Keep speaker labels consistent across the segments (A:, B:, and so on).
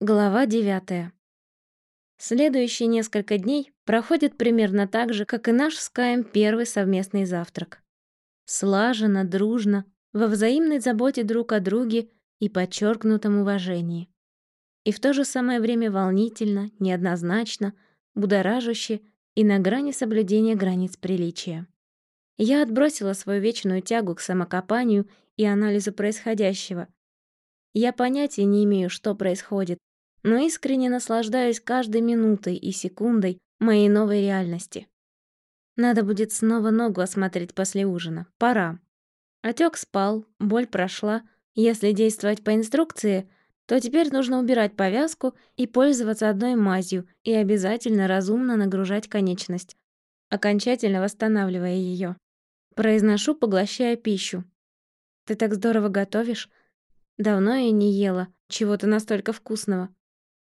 A: Глава девятая. Следующие несколько дней проходят примерно так же, как и наш с Каем первый совместный завтрак. Слаженно, дружно, во взаимной заботе друг о друге и подчеркнутом уважении. И в то же самое время волнительно, неоднозначно, будоражуще и на грани соблюдения границ приличия. Я отбросила свою вечную тягу к самокопанию и анализу происходящего. Я понятия не имею, что происходит, но искренне наслаждаюсь каждой минутой и секундой моей новой реальности. Надо будет снова ногу осмотреть после ужина. Пора. Отек спал, боль прошла. Если действовать по инструкции, то теперь нужно убирать повязку и пользоваться одной мазью и обязательно разумно нагружать конечность, окончательно восстанавливая ее. Произношу, поглощая пищу. «Ты так здорово готовишь. Давно я не ела чего-то настолько вкусного.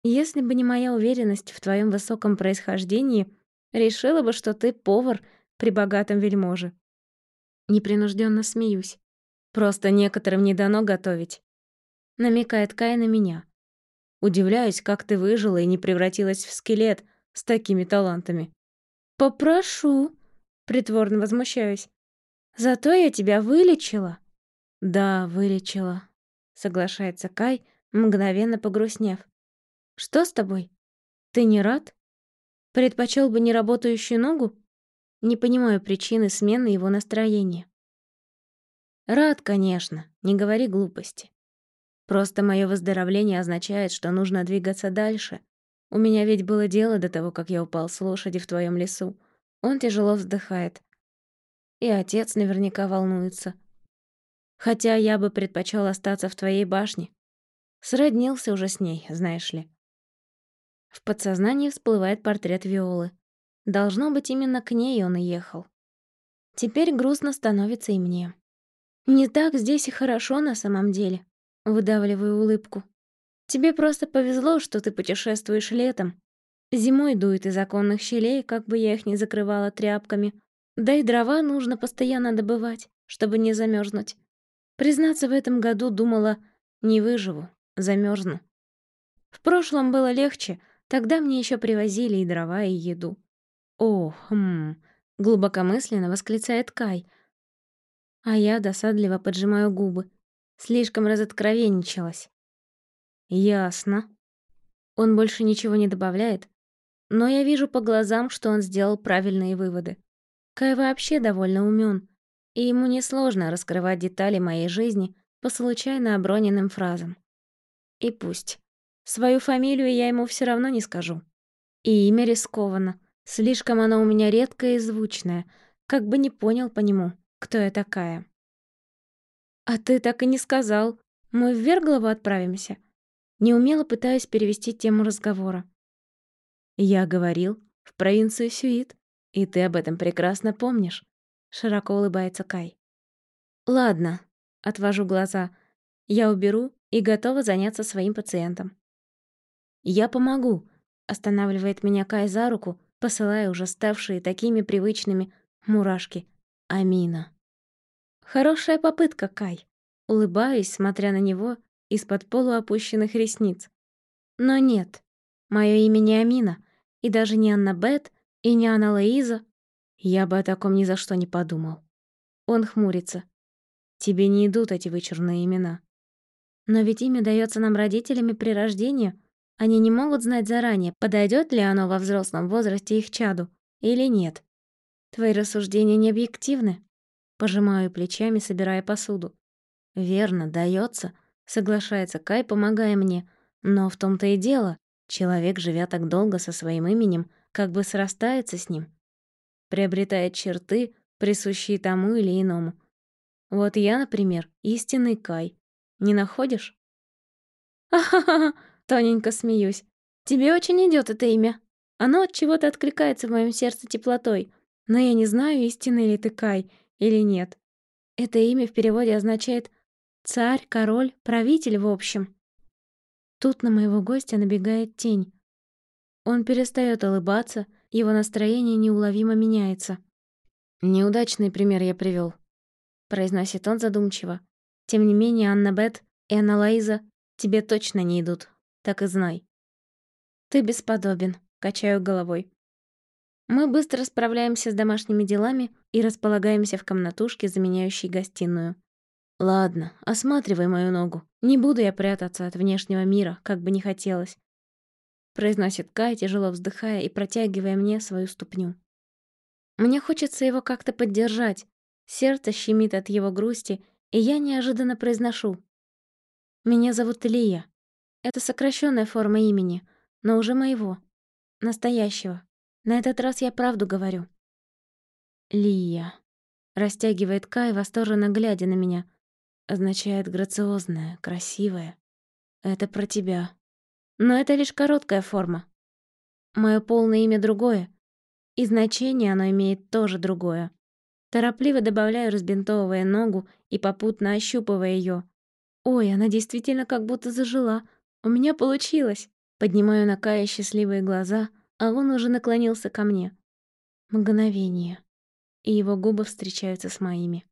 A: Если бы не моя уверенность в твоем высоком происхождении, решила бы, что ты повар при богатом вельможе. Непринужденно смеюсь. Просто некоторым не дано готовить. Намекает Кай на меня. Удивляюсь, как ты выжила и не превратилась в скелет с такими талантами. Попрошу, притворно возмущаюсь. Зато я тебя вылечила. Да, вылечила, соглашается Кай, мгновенно погрустнев. Что с тобой? Ты не рад? Предпочел бы неработающую ногу? Не понимаю причины смены его настроения. Рад, конечно, не говори глупости. Просто мое выздоровление означает, что нужно двигаться дальше. У меня ведь было дело до того, как я упал с лошади в твоем лесу. Он тяжело вздыхает. И отец наверняка волнуется. Хотя я бы предпочел остаться в твоей башне. Сроднился уже с ней, знаешь ли. В подсознании всплывает портрет Виолы. Должно быть, именно к ней он и ехал. Теперь грустно становится и мне. Не так здесь и хорошо на самом деле. Выдавливаю улыбку. Тебе просто повезло, что ты путешествуешь летом. Зимой дует из оконных щелей, как бы я их ни закрывала тряпками. Да и дрова нужно постоянно добывать, чтобы не замерзнуть. Признаться, в этом году думала, не выживу, замерзну. В прошлом было легче, Тогда мне еще привозили и дрова, и еду. О, хм, глубокомысленно восклицает Кай. А я досадливо поджимаю губы. Слишком разоткровенничалась. Ясно. Он больше ничего не добавляет, но я вижу по глазам, что он сделал правильные выводы. Кай вообще довольно умен, и ему несложно раскрывать детали моей жизни по случайно оброненным фразам. И пусть. Свою фамилию я ему все равно не скажу. И имя рискованно. Слишком оно у меня редкое и звучное. Как бы не понял по нему, кто я такая. А ты так и не сказал. Мы в Верглову отправимся. Неумело пытаюсь перевести тему разговора. Я говорил, в провинцию Сюит, и ты об этом прекрасно помнишь. Широко улыбается Кай. Ладно, отвожу глаза. Я уберу и готова заняться своим пациентом. «Я помогу», — останавливает меня Кай за руку, посылая уже ставшие такими привычными мурашки. Амина. «Хорошая попытка, Кай», — улыбаюсь, смотря на него из-под полуопущенных ресниц. «Но нет, мое имя не Амина, и даже не Анна Бет, и не Анна Лоиза. Я бы о таком ни за что не подумал». Он хмурится. «Тебе не идут эти вычурные имена». «Но ведь имя дается нам родителями при рождении», они не могут знать заранее, подойдет ли оно во взрослом возрасте их чаду или нет. Твои рассуждения не объективны. Пожимаю плечами, собирая посуду. Верно, дается, соглашается Кай, помогая мне. Но в том-то и дело, человек, живя так долго со своим именем, как бы срастается с ним. Приобретает черты, присущие тому или иному. Вот я, например, истинный Кай. Не находишь? «Ахахаха!» Тоненько смеюсь. Тебе очень идет это имя. Оно от чего-то откликается в моем сердце теплотой, но я не знаю, истинный ли ты Кай или нет. Это имя в переводе означает «царь», «король», «правитель» в общем. Тут на моего гостя набегает тень. Он перестает улыбаться, его настроение неуловимо меняется. «Неудачный пример я привел, произносит он задумчиво. «Тем не менее, Анна Бет и Анна Лаиза тебе точно не идут. Так и знай. Ты бесподобен, качаю головой. Мы быстро справляемся с домашними делами и располагаемся в комнатушке, заменяющей гостиную. Ладно, осматривай мою ногу. Не буду я прятаться от внешнего мира, как бы не хотелось. Произносит Кай, тяжело вздыхая и протягивая мне свою ступню. Мне хочется его как-то поддержать. Сердце щемит от его грусти, и я неожиданно произношу. Меня зовут Лия. Это сокращенная форма имени, но уже моего. Настоящего. На этот раз я правду говорю. Лия. Растягивает Кай, восторженно глядя на меня. Означает грациозная, красивая. Это про тебя. Но это лишь короткая форма. Мое полное имя другое, и значение оно имеет тоже другое. Торопливо добавляю, разбинтовывая ногу и попутно ощупывая ее. Ой, она действительно как будто зажила. У меня получилось. Поднимаю на Кая счастливые глаза, а он уже наклонился ко мне. Мгновение. И его губы встречаются с моими.